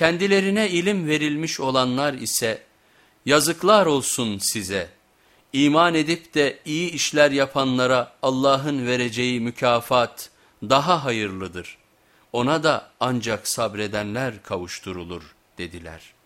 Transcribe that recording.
Kendilerine ilim verilmiş olanlar ise yazıklar olsun size. İman edip de iyi işler yapanlara Allah'ın vereceği mükafat daha hayırlıdır. Ona da ancak sabredenler kavuşturulur dediler.''